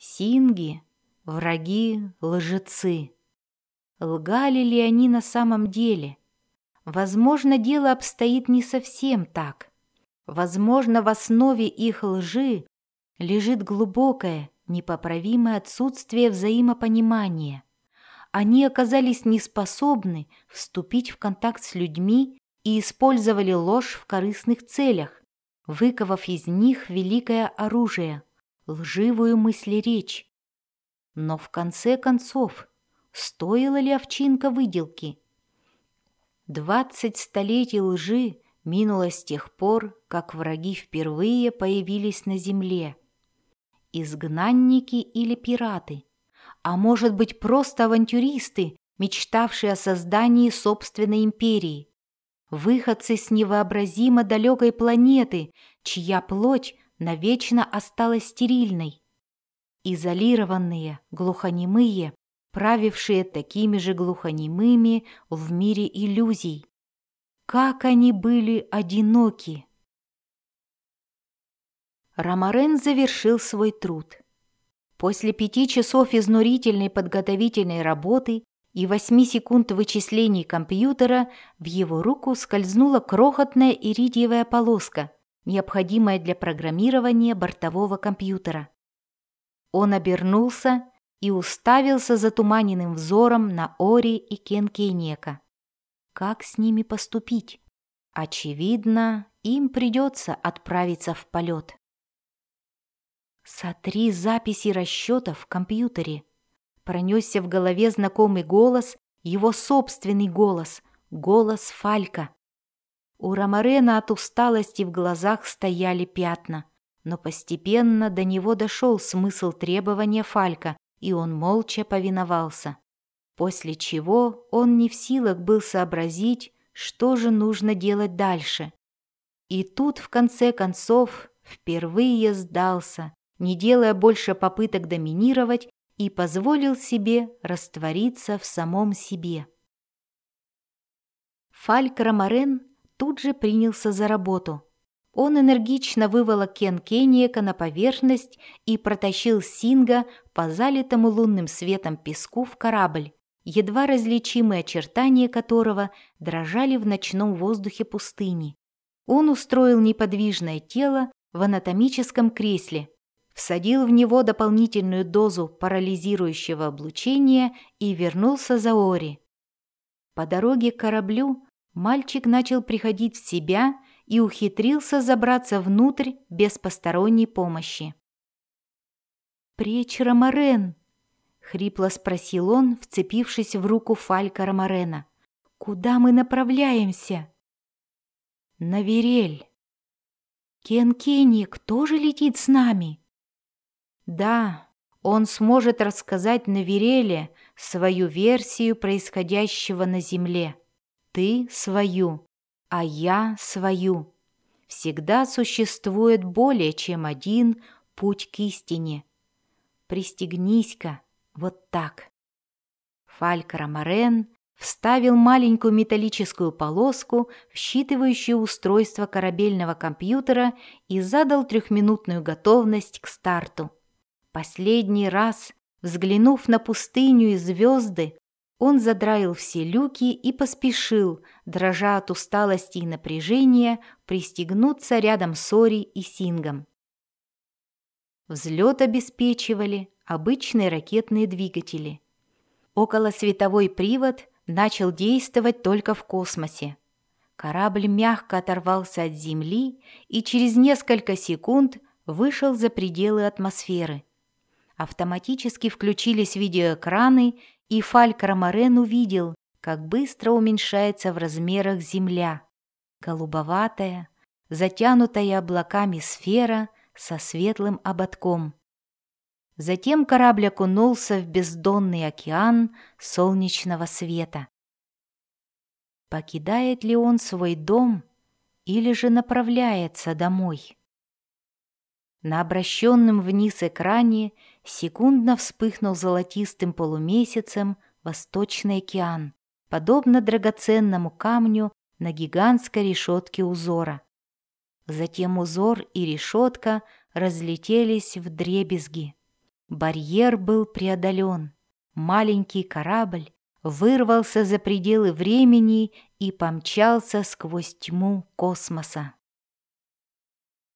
Синги, враги, лжецы. Лгали ли они на самом деле? Возможно, дело обстоит не совсем так. Возможно, в основе их лжи лежит глубокое, непоправимое отсутствие взаимопонимания. Они оказались неспособны вступить в контакт с людьми и использовали ложь в корыстных целях, выковав из них великое оружие – лживую мыслеречь. Но в конце концов, стоила ли овчинка выделки? Двадцать столетий лжи минуло с тех пор, как враги впервые появились на земле. Изгнанники или пираты, а может быть просто авантюристы, мечтавшие о создании собственной империи, выходцы с невообразимо далекой планеты, чья плоть навечно осталась стерильной. Изолированные, глухонемые, правившие такими же глухонемыми в мире иллюзий. Как они были одиноки! Ромарен завершил свой труд. После пяти часов изнурительной подготовительной работы и восьми секунд вычислений компьютера в его руку скользнула крохотная иридиевая полоска, необходимая для программирования бортового компьютера. Он обернулся и уставился затуманенным взором на Ори и Кенкенека. Как с ними поступить? Очевидно, им придется отправиться в полет. «Сотри записи расчетов в компьютере», Пронесся в голове знакомый голос, его собственный голос, голос Фалька. У Ромарена от усталости в глазах стояли пятна, но постепенно до него дошел смысл требования Фалька, и он молча повиновался. После чего он не в силах был сообразить, что же нужно делать дальше. И тут, в конце концов, впервые сдался, не делая больше попыток доминировать и позволил себе раствориться в самом себе. Фальк Ромарен тут же принялся за работу. Он энергично выволок Кен Кениека на поверхность и протащил Синга по залитому лунным светом песку в корабль, едва различимые очертания которого дрожали в ночном воздухе пустыни. Он устроил неподвижное тело в анатомическом кресле, всадил в него дополнительную дозу парализирующего облучения и вернулся за Ори. По дороге к кораблю мальчик начал приходить в себя и ухитрился забраться внутрь без посторонней помощи. «Пречь Ромарен!» — хрипло спросил он, вцепившись в руку Фалька Ромарена. «Куда мы направляемся?» «На Верель». «Кен Кенник тоже летит с нами?» Да, он сможет рассказать на Вереле свою версию происходящего на Земле. Ты свою, а я свою. Всегда существует более чем один путь к истине. Пристегнись-ка, вот так. Фальк Ромарен вставил маленькую металлическую полоску в считывающее устройство корабельного компьютера и задал трехминутную готовность к старту. Последний раз, взглянув на пустыню и звезды, он задраил все люки и поспешил, дрожа от усталости и напряжения, пристегнуться рядом с Ори и Сингом. Взлет обеспечивали обычные ракетные двигатели. Околосветовой привод начал действовать только в космосе. Корабль мягко оторвался от Земли и через несколько секунд вышел за пределы атмосферы. Автоматически включились видеоэкраны, и Фальк Ромарен увидел, как быстро уменьшается в размерах Земля. Голубоватая, затянутая облаками сфера со светлым ободком. Затем корабль окунулся в бездонный океан солнечного света. Покидает ли он свой дом или же направляется домой? На обращенном вниз экране секундно вспыхнул золотистым полумесяцем Восточный океан, подобно драгоценному камню на гигантской решетке узора. Затем узор и решетка разлетелись в дребезги. Барьер был преодолен. Маленький корабль вырвался за пределы времени и помчался сквозь тьму космоса.